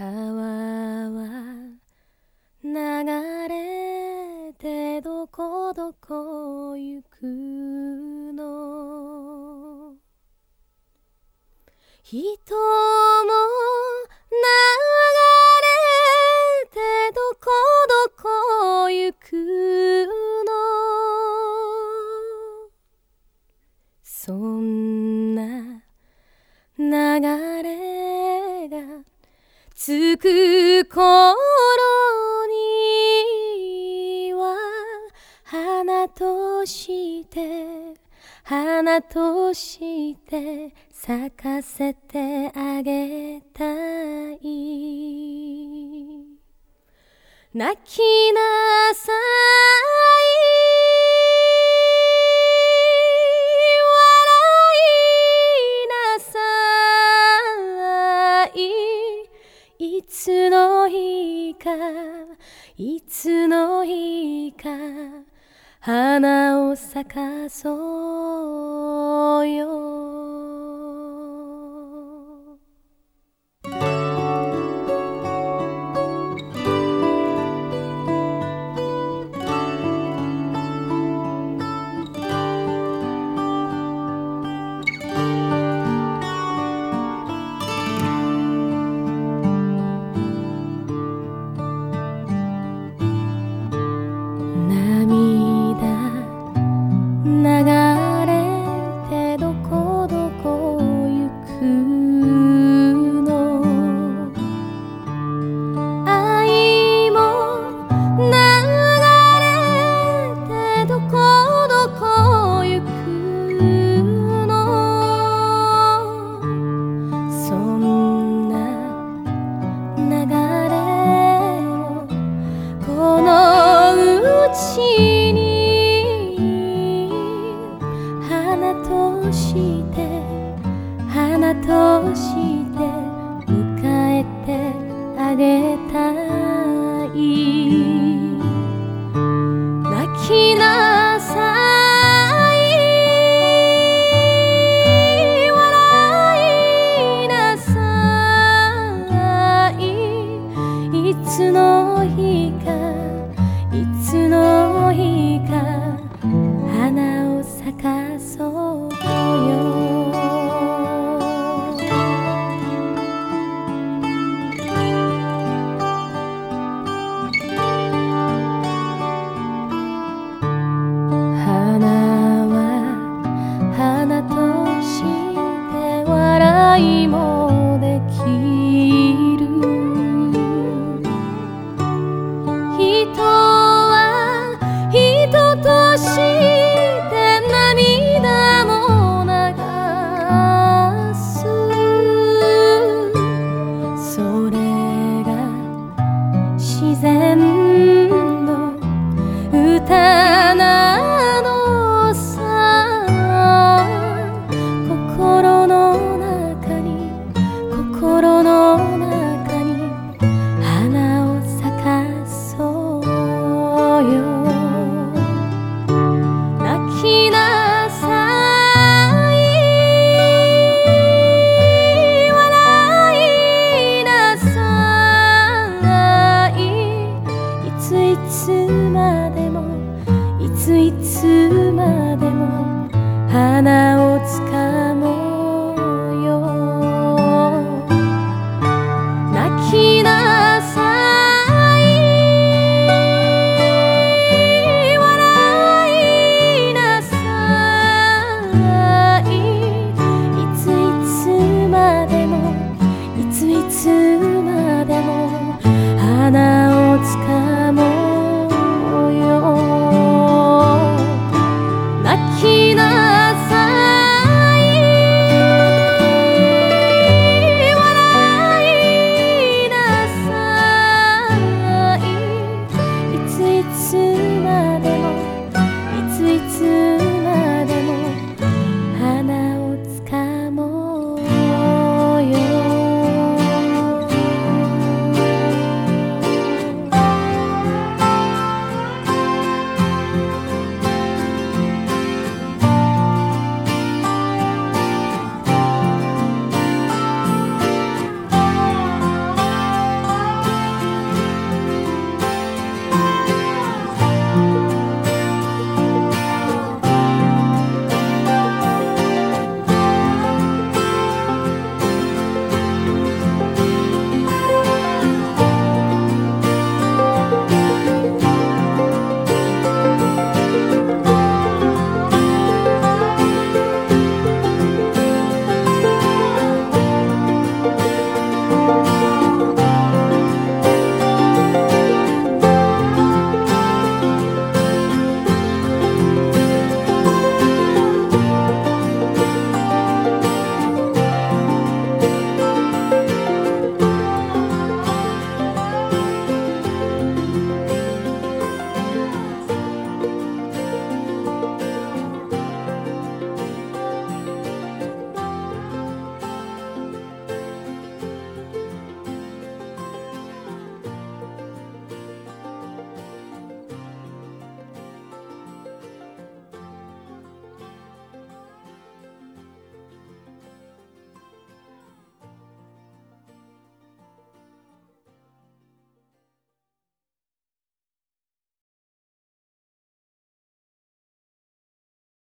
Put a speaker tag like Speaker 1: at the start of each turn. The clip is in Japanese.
Speaker 1: 川は流れてどこどこ行くの？人も流れてどこどこ行くの？そんな流れつく頃には花として花として咲かせてあげたい泣きなさい。いつの日かいつの日か花を咲かそうよ。通して迎えてあげたい。